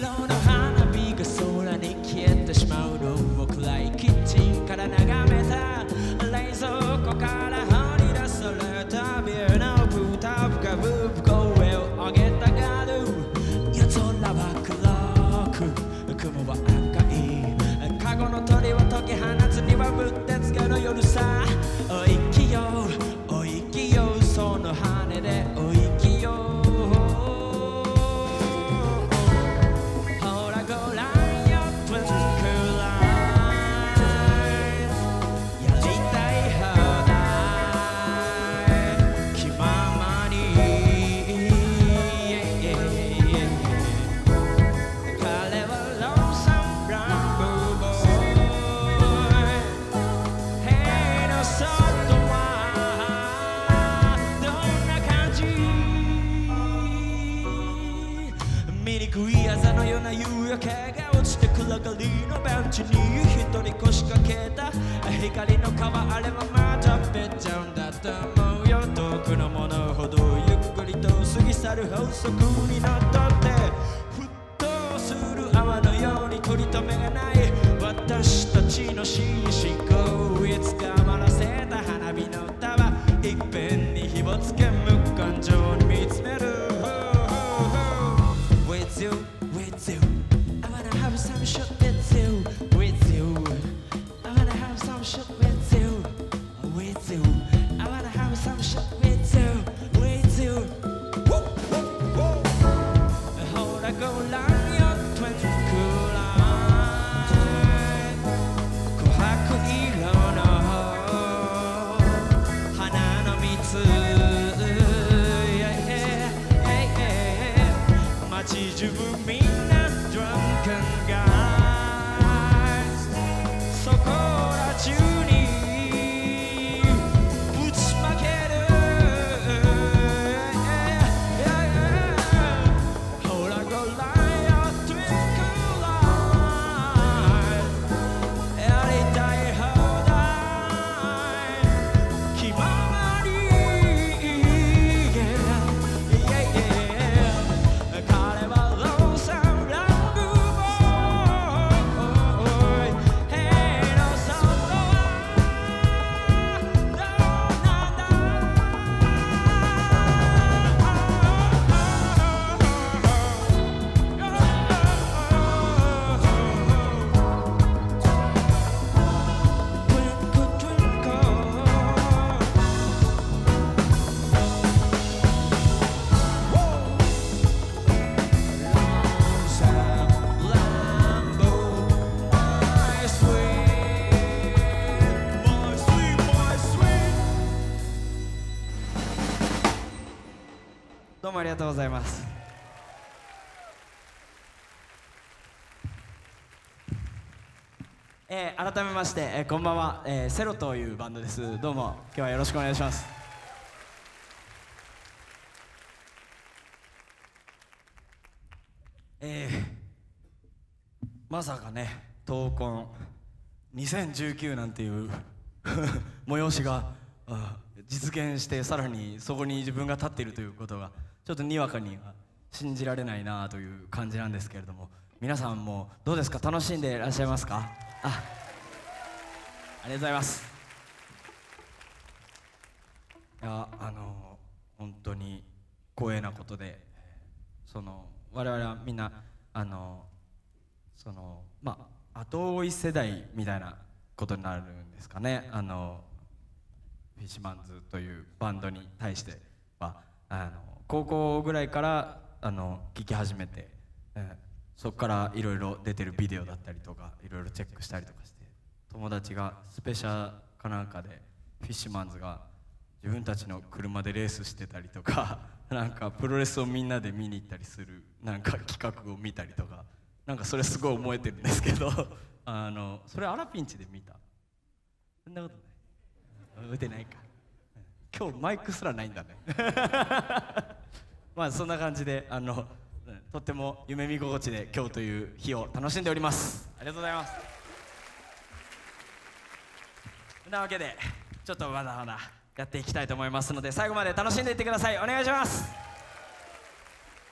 alone. 食い朝のような夕焼けが落ちて暗がりのベンチに一人腰掛けた。光の川あれはまたべっちゃうんだと思うよ遠くのものほどゆっくりと過ぎ去る法則にのっとって。沸騰する泡のように取り留めがない。With you. I wanna have some shot もありがとうございます。えー改めまして、えーこんばんは、えーセロというバンドです。どうも今日はよろしくお願いします。えーまさかね闘魂2019なんていう 催しがあ実現してさらにそこに自分が立っているということがちょっとにわかには信じられないなという感じなんですけれども皆さんもどうですか？楽しんでいらっしゃいますか？あありがとうございます。いやあの本当に光栄なことでその我々はみんなあのそのまあ後追い世代みたいなことになるんですかね？あのフィッシュマンズというバンドに対してはあの高校ぐらいからあの聴き始めて、えーそこからいろいろ出てるビデオだったりとかいろいろチェックしたりとかして友達がスペシャかなんかでフィッシュマンズが自分たちの車でレースしてたりとか なんかプロレスをみんなで見に行ったりするなんか企画を見たりとかなんかそれすごい思えてるんですけど あのそれアラピンチで見た。そんなことない。打てないか。今日マイクすらないんだね。まあそんな感じであのうんとっても夢見心地で今日という日を楽しんでおります。ありがとうございます。なわけでちょっとまだまだやっていきたいと思いますので最後まで楽しんでいってください。お願いします